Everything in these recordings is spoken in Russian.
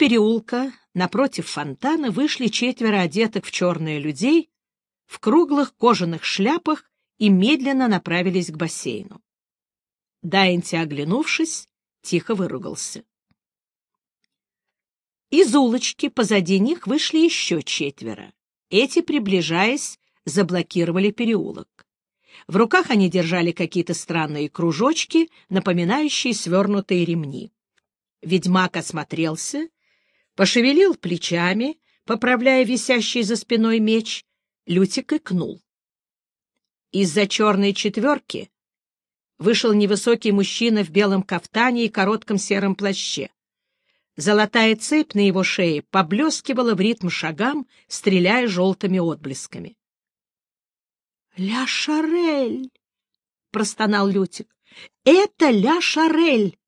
переулка, напротив фонтана, вышли четверо одетых в черные людей в круглых кожаных шляпах и медленно направились к бассейну. Дайнти, оглянувшись, тихо выругался. Из улочки позади них вышли еще четверо. Эти, приближаясь, заблокировали переулок. В руках они держали какие-то странные кружочки, напоминающие свернутые ремни. Ведьмак осмотрелся, пошевелил плечами, поправляя висящий за спиной меч, Лютик икнул. Из-за черной четверки вышел невысокий мужчина в белом кафтане и коротком сером плаще. Золотая цепь на его шее поблескивала в ритм шагам, стреляя желтыми отблесками. — Ля Шарель! — простонал Лютик. — Это Ля Шарель!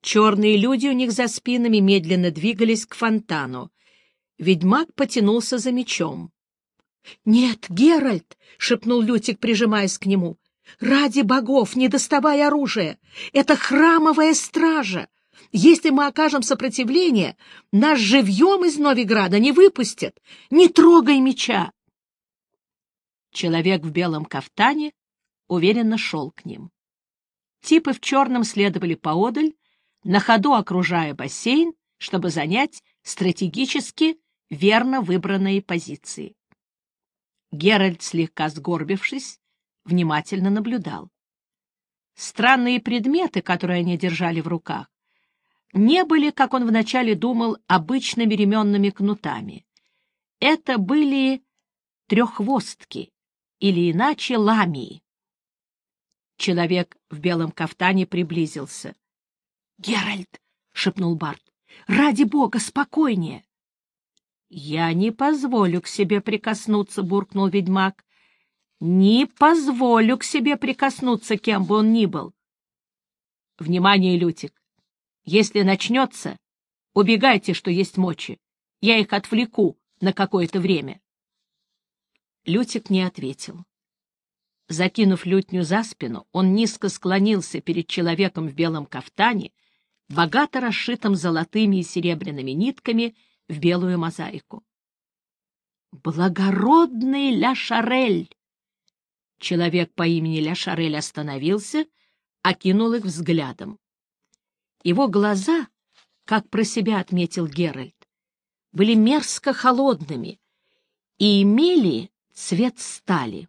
Черные люди у них за спинами медленно двигались к фонтану. Ведьмак потянулся за мечом. — Нет, Геральт! — шепнул Лютик, прижимаясь к нему. — Ради богов, не доставай оружия! Это храмовая стража! Если мы окажем сопротивление, нас живьем из Новиграда не выпустят. Не трогай меча. Человек в белом кафтане уверенно шел к ним. Типы в черном следовали поодаль, на ходу окружая бассейн, чтобы занять стратегически верно выбранные позиции. Геральт, слегка сгорбившись, внимательно наблюдал. Странные предметы, которые они держали в руках, не были, как он вначале думал, обычными ременными кнутами. Это были треххвостки, или иначе ламии. Человек в белом кафтане приблизился. — Геральт! — шепнул Барт. — Ради бога, спокойнее! — Я не позволю к себе прикоснуться, — буркнул ведьмак. — Не позволю к себе прикоснуться, кем бы он ни был. — Внимание, Лютик! Если начнется, убегайте, что есть мочи. Я их отвлеку на какое-то время. Лютик не ответил. Закинув лютню за спину, он низко склонился перед человеком в белом кафтане, богато расшитым золотыми и серебряными нитками в белую мозаику. «Благородный Ля Шарель!» Человек по имени Ля Шарель остановился, окинул их взглядом. Его глаза, как про себя отметил Геральт, были мерзко холодными и имели цвет стали.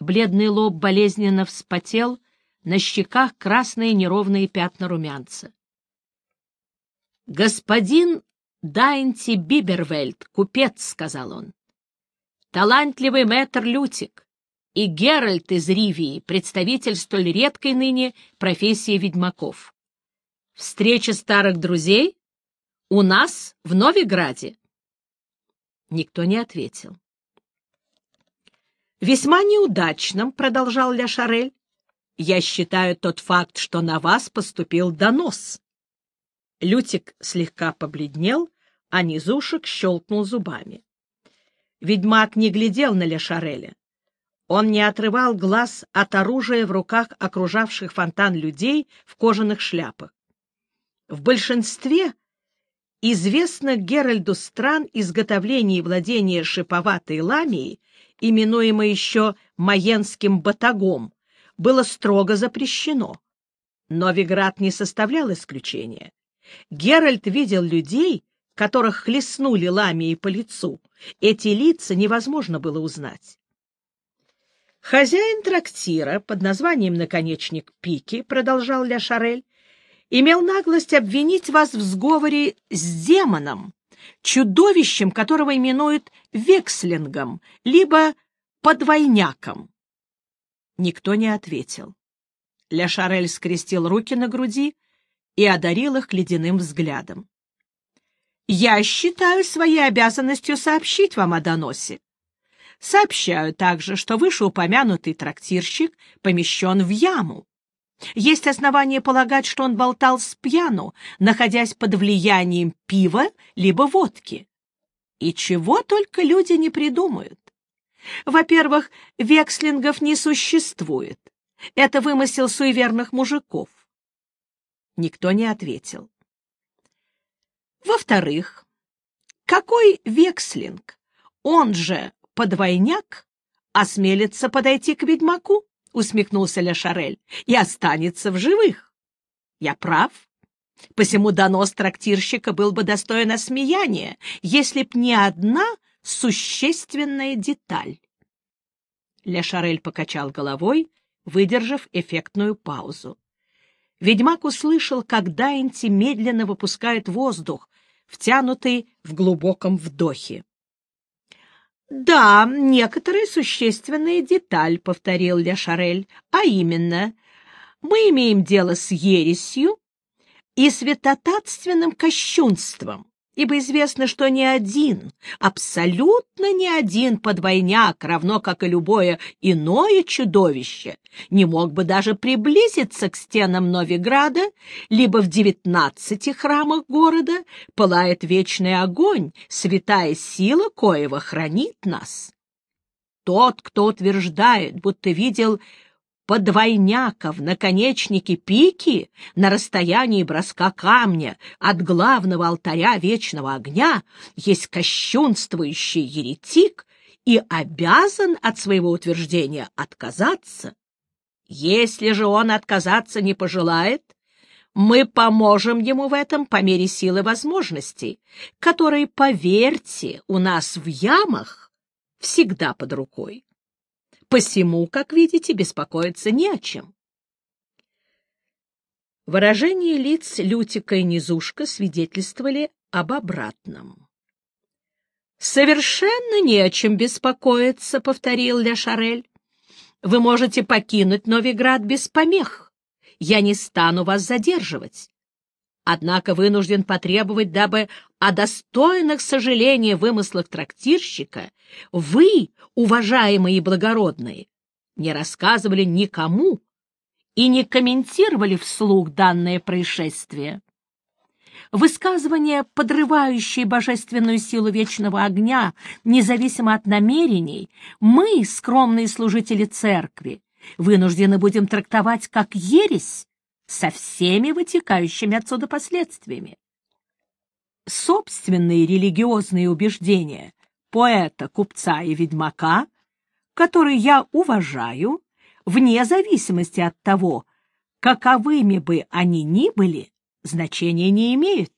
Бледный лоб болезненно вспотел, на щеках красные неровные пятна румянца. «Господин Дайнти Бибервельд, купец», — сказал он, — «талантливый мэтр Лютик и Геральт из Ривии, представитель столь редкой ныне профессии ведьмаков. Встреча старых друзей? У нас, в Новиграде?» Никто не ответил. «Весьма неудачным», — продолжал Ля Шарель, — «я считаю тот факт, что на вас поступил донос». Лютик слегка побледнел, а низушек щелкнул зубами. Ведьмак не глядел на Ля Шареля. Он не отрывал глаз от оружия в руках окружавших фонтан людей в кожаных шляпах. В большинстве известных Геральду стран изготовление и владение шиповатой ламией, именуемой еще Маенским батагом, было строго запрещено. Новиград не составлял исключения. Геральт видел людей, которых хлестнули ламией по лицу. Эти лица невозможно было узнать. Хозяин трактира под названием «Наконечник Пики», продолжал Ля Шарель, имел наглость обвинить вас в сговоре с демоном, чудовищем, которого именуют векслингом, либо подвойняком. Никто не ответил. Ля Шарель скрестил руки на груди и одарил их ледяным взглядом. «Я считаю своей обязанностью сообщить вам о доносе. Сообщаю также, что вышеупомянутый трактирщик помещен в яму. Есть основания полагать, что он болтал с пьяну, находясь под влиянием пива либо водки. И чего только люди не придумают. Во-первых, векслингов не существует. Это вымысел суеверных мужиков. Никто не ответил. Во-вторых, какой векслинг, он же подвойняк, осмелится подойти к ведьмаку, усмехнулся Ля Шарель, и останется в живых. Я прав? Посему донос трактирщика был бы достоин осмеяния, если б не одна существенная деталь. Ля Шарель покачал головой, выдержав эффектную паузу. Ведьмак услышал, как Дайнти медленно выпускает воздух, втянутый в глубоком вдохе. — Да, некоторая существенная деталь, — повторил Ля Шарель, — а именно, мы имеем дело с ересью и святотатственным кощунством, ибо известно, что ни один, абсолютно ни один подвойняк, равно как и любое иное чудовище, не мог бы даже приблизиться к стенам Новиграда, либо в девятнадцати храмах города пылает вечный огонь, святая сила коего хранит нас. Тот, кто утверждает, будто видел подвойняка в наконечнике пики на расстоянии броска камня от главного алтаря вечного огня есть кощунствующий еретик и обязан от своего утверждения отказаться. Если же он отказаться не пожелает, мы поможем ему в этом по мере силы возможностей, которые, поверьте, у нас в ямах всегда под рукой. Посему, как видите, беспокоиться не о чем. Выражения лиц Лютика и Низушка свидетельствовали об обратном. «Совершенно не о чем беспокоиться», — повторил Ля Шарель. «Вы можете покинуть Новиград без помех. Я не стану вас задерживать однако вынужден потребовать, дабы о достойных сожаления вымыслах трактирщика вы, уважаемые и благородные, не рассказывали никому и не комментировали вслух данное происшествие. Высказывания, подрывающие божественную силу вечного огня, независимо от намерений, мы, скромные служители церкви, вынуждены будем трактовать как ересь со всеми вытекающими отсюда последствиями. Собственные религиозные убеждения поэта, купца и ведьмака, которые я уважаю, вне зависимости от того, каковыми бы они ни были, значения не имеют.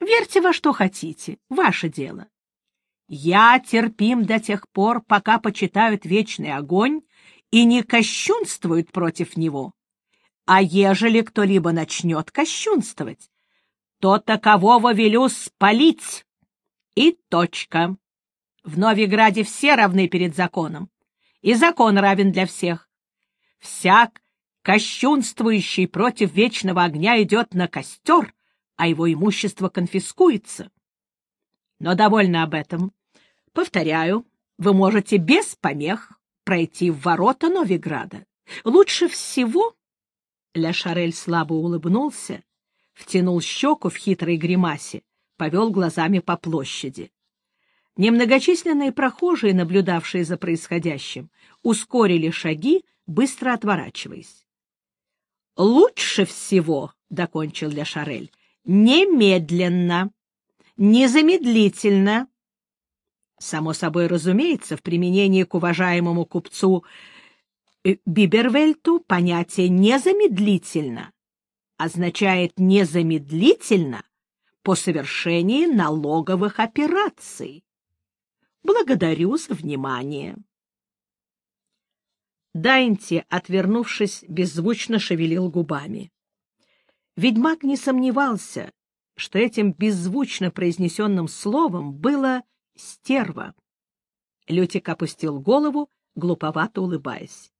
Верьте во что хотите, ваше дело. Я терпим до тех пор, пока почитают вечный огонь и не кощунствуют против него. А ежели кто-либо начнет кощунствовать, то такового велю спалить. И точка. В Новиграде все равны перед законом, и закон равен для всех. Всяк, кощунствующий против вечного огня, идет на костер, а его имущество конфискуется. Но довольно об этом. Повторяю, вы можете без помех пройти в ворота Новиграда. Лучше всего Ля Шарель слабо улыбнулся, втянул щеку в хитрой гримасе, повел глазами по площади. Немногочисленные прохожие, наблюдавшие за происходящим, ускорили шаги, быстро отворачиваясь. «Лучше всего», — докончил Ля Шарель, — «немедленно, незамедлительно». Само собой разумеется, в применении к уважаемому купцу Бибервельту понятие «незамедлительно» означает «незамедлительно» по совершении налоговых операций. Благодарю за внимание. Дайнти, отвернувшись, беззвучно шевелил губами. Ведьмак не сомневался, что этим беззвучно произнесенным словом было «стерва». Лютик опустил голову, глуповато улыбаясь.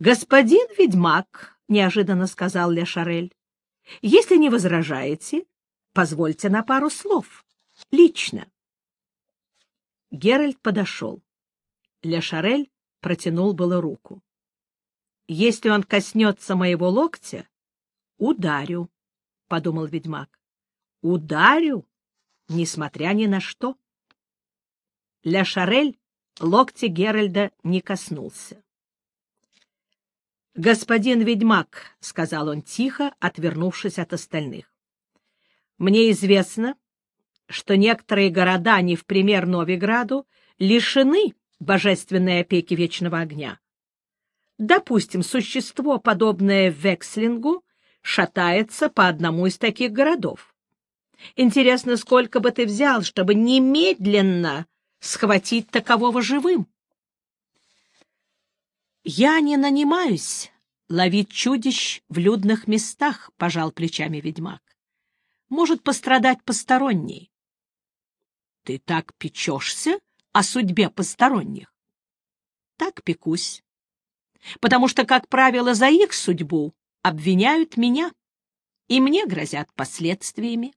«Господин ведьмак», — неожиданно сказал Ля Шарель, — «если не возражаете, позвольте на пару слов. Лично». Геральт подошел. Ля Шарель протянул было руку. «Если он коснется моего локтя, ударю», — подумал ведьмак. «Ударю, несмотря ни на что». Ля Шарель локтя Геральда не коснулся. «Господин ведьмак», — сказал он тихо, отвернувшись от остальных, Мне известно, что некоторые города, не в пример Новиграду, лишены божественной опеки вечного огня. Допустим, существо, подобное Векслингу, шатается по одному из таких городов. Интересно, сколько бы ты взял, чтобы немедленно схватить такового живым? Я не нанимаюсь ловить чудищ в людных местах, — пожал плечами ведьмак. Может пострадать посторонний. Ты так печешься о судьбе посторонних? Так пекусь. Потому что, как правило, за их судьбу обвиняют меня, и мне грозят последствиями.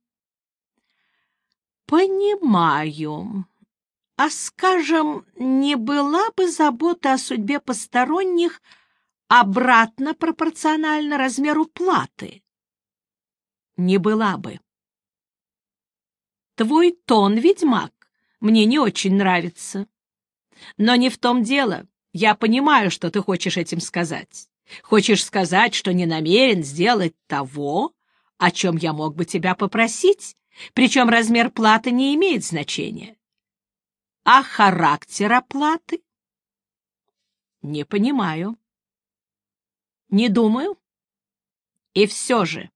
Понимаю. А, скажем, не была бы забота о судьбе посторонних обратно пропорциональна размеру платы? Не была бы. Твой тон, ведьмак, мне не очень нравится. Но не в том дело. Я понимаю, что ты хочешь этим сказать. Хочешь сказать, что не намерен сделать того, о чем я мог бы тебя попросить, причем размер платы не имеет значения. А характер оплаты? Не понимаю. Не думаю. И все же.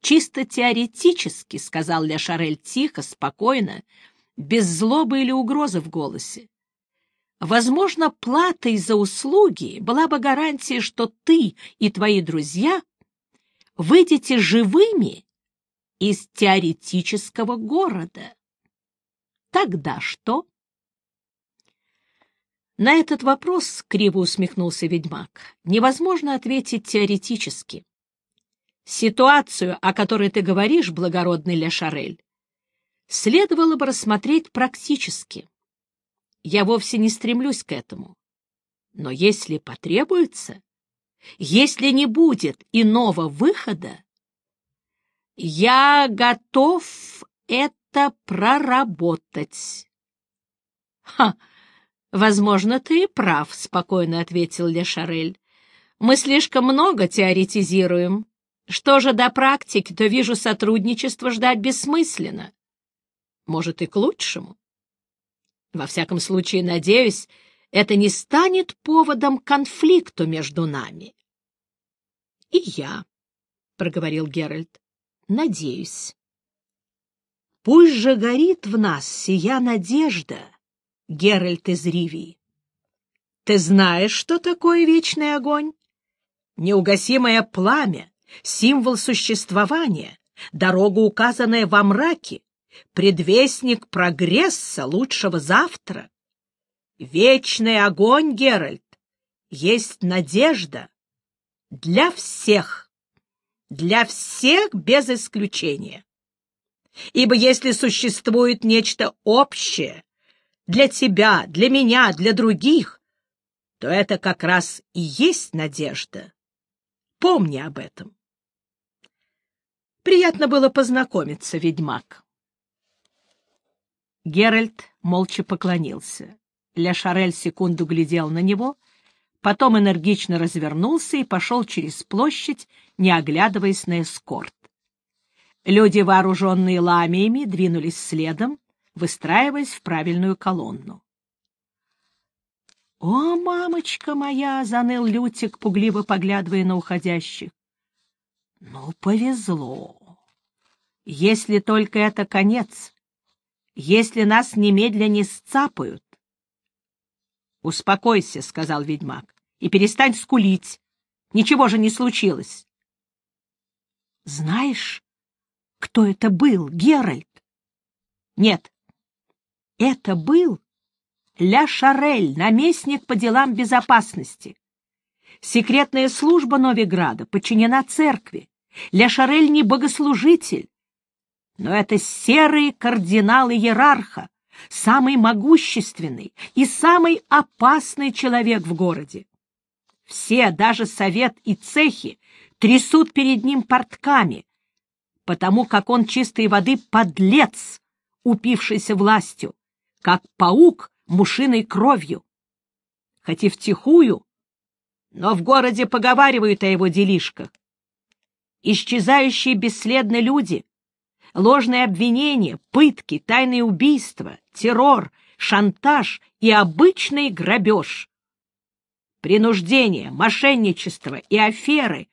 Чисто теоретически, — сказал Ля Шарель тихо, спокойно, без злобы или угрозы в голосе. Возможно, платой за услуги была бы гарантия, что ты и твои друзья выйдете живыми из теоретического города. Тогда что? На этот вопрос, — криво усмехнулся ведьмак, — невозможно ответить теоретически. Ситуацию, о которой ты говоришь, благородный Ля Шарель, следовало бы рассмотреть практически. Я вовсе не стремлюсь к этому. Но если потребуется, если не будет иного выхода, я готов это проработать. — Ха! Возможно, ты и прав, — спокойно ответил Ле Шарель. — Мы слишком много теоретизируем. Что же до практики, то вижу, сотрудничество ждать бессмысленно. Может, и к лучшему. Во всяком случае, надеюсь, это не станет поводом к конфликту между нами. — И я, — проговорил Геральт, надеюсь. Пусть же горит в нас сия надежда, Геральт из Ривии. Ты знаешь, что такое вечный огонь? Неугасимое пламя, символ существования, дорога, указанная во мраке, предвестник прогресса лучшего завтра. Вечный огонь, Геральт, есть надежда для всех для всех без исключения. Ибо если существует нечто общее для тебя, для меня, для других, то это как раз и есть надежда. Помни об этом. Приятно было познакомиться, ведьмак. Геральт молча поклонился. Ля Шарель секунду глядел на него — потом энергично развернулся и пошел через площадь, не оглядываясь на эскорт. Люди, вооруженные ламиями, двинулись следом, выстраиваясь в правильную колонну. «О, мамочка моя!» — заныл Лютик, пугливо поглядывая на уходящих. «Ну, повезло. Если только это конец, если нас немедля не сцапают, — Успокойся, — сказал ведьмак, — и перестань скулить. Ничего же не случилось. — Знаешь, кто это был, Геральт? — Нет. Это был Ля Шарель, наместник по делам безопасности. Секретная служба Новиграда подчинена церкви. Ля Шарель не богослужитель, но это серые кардиналы иерарха, самый могущественный и самый опасный человек в городе. Все, даже совет и цехи, трясут перед ним портками, потому как он чистой воды подлец, упившийся властью, как паук мушиной кровью. Хоть и втихую, но в городе поговаривают о его делишках. исчезающие бесследно люди, ложные обвинения, пытки, тайные убийства, террор, шантаж и обычный грабеж. Принуждение, мошенничество и аферы.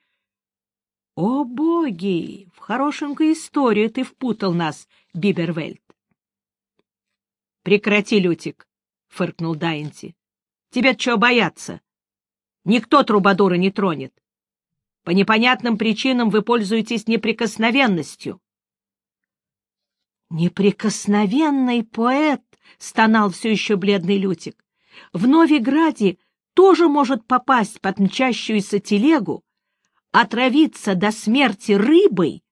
О, боги! Хорошенькую историю ты впутал нас, Бибервельд. Прекрати, Лютик, — фыркнул Дайнти. Тебе чего бояться? Никто трубадура не тронет. По непонятным причинам вы пользуетесь неприкосновенностью. Неприкосновенный поэт, — стонал все еще бледный Лютик, — в Новиграде тоже может попасть под мчащуюся телегу, отравиться до смерти рыбой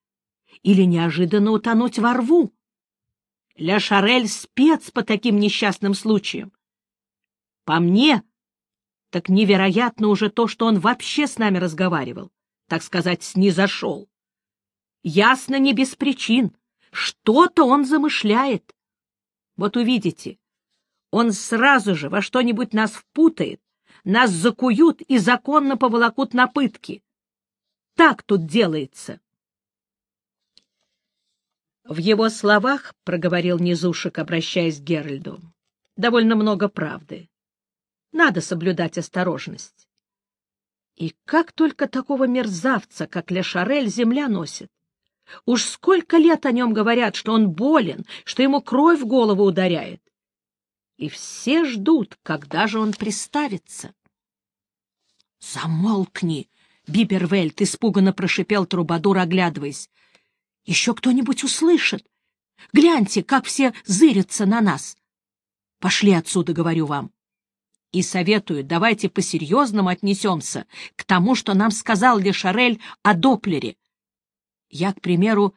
или неожиданно утонуть во рву. Ля Шарель спец по таким несчастным случаям. По мне, так невероятно уже то, что он вообще с нами разговаривал, так сказать, снизошел. Ясно не без причин. Что-то он замышляет. Вот увидите, он сразу же во что-нибудь нас впутает, нас закуют и законно поволокут на пытки. Так тут делается. В его словах, — проговорил Низушек, обращаясь к Геральду, — довольно много правды. Надо соблюдать осторожность. И как только такого мерзавца, как Ле Шарель, земля носит? Уж сколько лет о нем говорят, что он болен, что ему кровь в голову ударяет. И все ждут, когда же он приставится. — Замолкни! — Бибервельт испуганно прошипел Трубадур, оглядываясь. — Еще кто-нибудь услышит. Гляньте, как все зырятся на нас. Пошли отсюда, говорю вам. И советую, давайте по-серьезному отнесемся к тому, что нам сказал Лешарель о Доплере. Я, к примеру,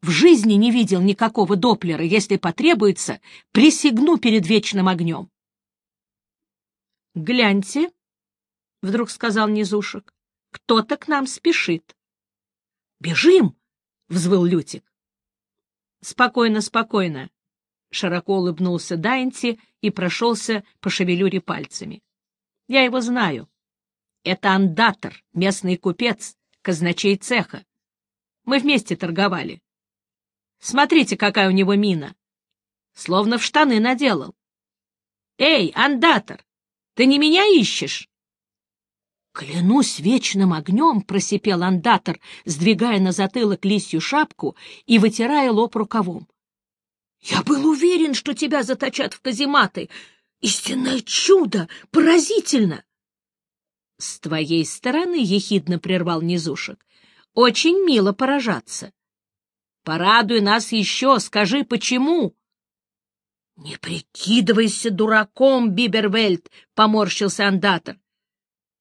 в жизни не видел никакого Доплера. Если потребуется, присягну перед вечным огнем. — Гляньте, — вдруг сказал Низушек, — кто-то к нам спешит. — Бежим! — взвыл Лютик. — Спокойно, спокойно, — широко улыбнулся Дайнти и прошелся по шевелюре пальцами. — Я его знаю. Это андатор, местный купец, казначей цеха. Мы вместе торговали. Смотрите, какая у него мина. Словно в штаны наделал. Эй, андатор, ты не меня ищешь? Клянусь вечным огнем, просипел андатор, сдвигая на затылок лисью шапку и вытирая лоб рукавом. Я был уверен, что тебя заточат в казематы. Истинное чудо! Поразительно! С твоей стороны, — ехидно прервал Низушек, очень мило поражаться. Порадуй нас еще, скажи, почему? — Не прикидывайся дураком, Бибервельд, — поморщился андатор. —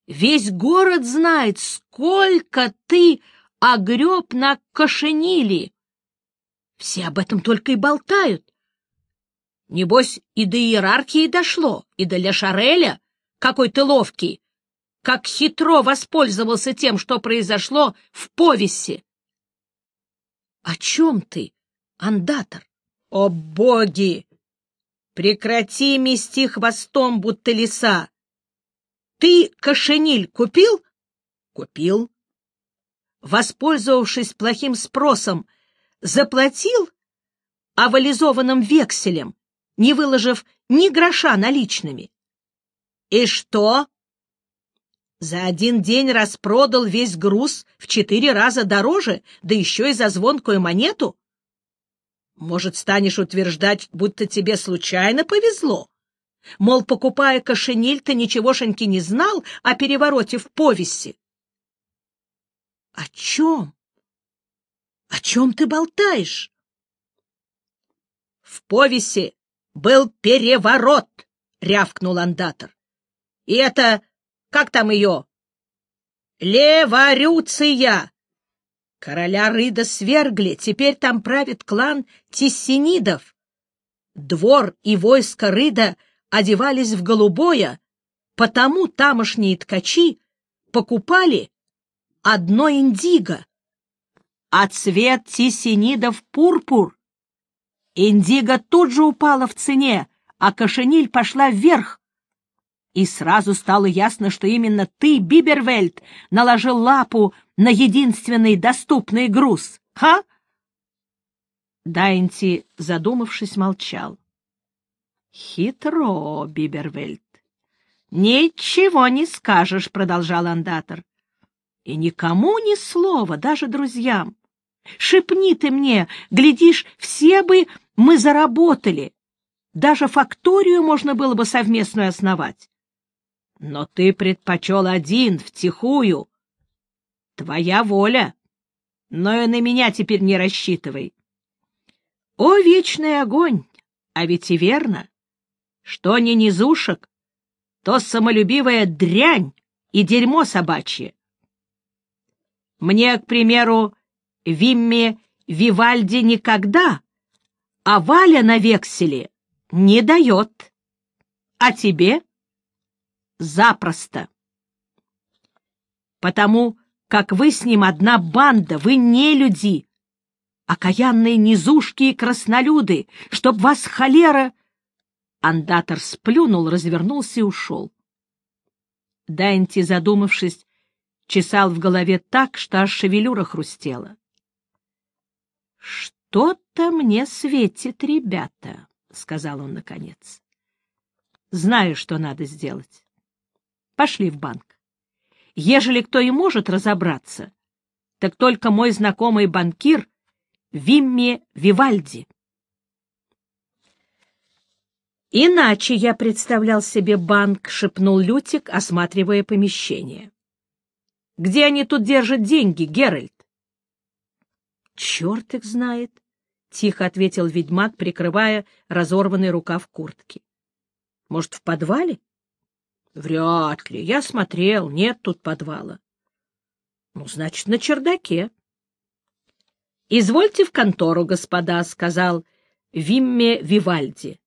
Весь город знает, сколько ты огреб на кошенили. Все об этом только и болтают. Небось, и до иерархии дошло, и до Ля Шареля, какой ты ловкий как хитро воспользовался тем, что произошло в повесе. — О чем ты, андатор? — О боги! Прекрати мести хвостом, будто лиса. Ты кошениль купил? — Купил. Воспользовавшись плохим спросом, заплатил авализованным векселем, не выложив ни гроша наличными. — И что? За один день распродал весь груз в четыре раза дороже, да еще и за звонкую монету? Может, станешь утверждать, будто тебе случайно повезло? Мол, покупая кошениль, ты ничегошеньки не знал о перевороте в повести? — О чем? О чем ты болтаешь? — В повесе был переворот, — рявкнул андатор. — И это как там ее? Леварюция! Короля Рыда свергли, теперь там правит клан Тессенидов. Двор и войско Рыда одевались в голубое, потому тамошние ткачи покупали одно индиго, а цвет тессенидов — пурпур. Индиго тут же упала в цене, а кошениль пошла вверх. И сразу стало ясно, что именно ты, Бибервельд, наложил лапу на единственный доступный груз. Ха? Дайнти, задумавшись, молчал. Хитро, Бибервельд. Ничего не скажешь, продолжал андатор. И никому ни слова, даже друзьям. Шепни ты мне, глядишь, все бы мы заработали. Даже факторию можно было бы совместную основать. Но ты предпочел один, втихую. Твоя воля. Но и на меня теперь не рассчитывай. О, вечный огонь! А ведь и верно. Что не низушек, то самолюбивая дрянь и дерьмо собачье. Мне, к примеру, Вимме Вивальди никогда, а Валя на векселе не дает. А тебе? Запросто. Потому как вы с ним одна банда, вы не люди, окаянные низушки и краснолюды, чтоб вас холера... Андатор сплюнул, развернулся и ушел. Дайнти, задумавшись, чесал в голове так, что аж шевелюра хрустела. — Что-то мне светит, ребята, — сказал он наконец. — Знаю, что надо сделать. Пошли в банк. Ежели кто и может разобраться, так только мой знакомый банкир Вимми Вивальди. «Иначе я представлял себе банк», — шепнул Лютик, осматривая помещение. «Где они тут держат деньги, Геральт?» «Черт их знает», — тихо ответил ведьмак, прикрывая разорванный рукав куртки. «Может, в подвале?» «Вряд ли. Я смотрел. Нет тут подвала». «Ну, значит, на чердаке». «Извольте в контору, господа», — сказал Вимме Вивальди.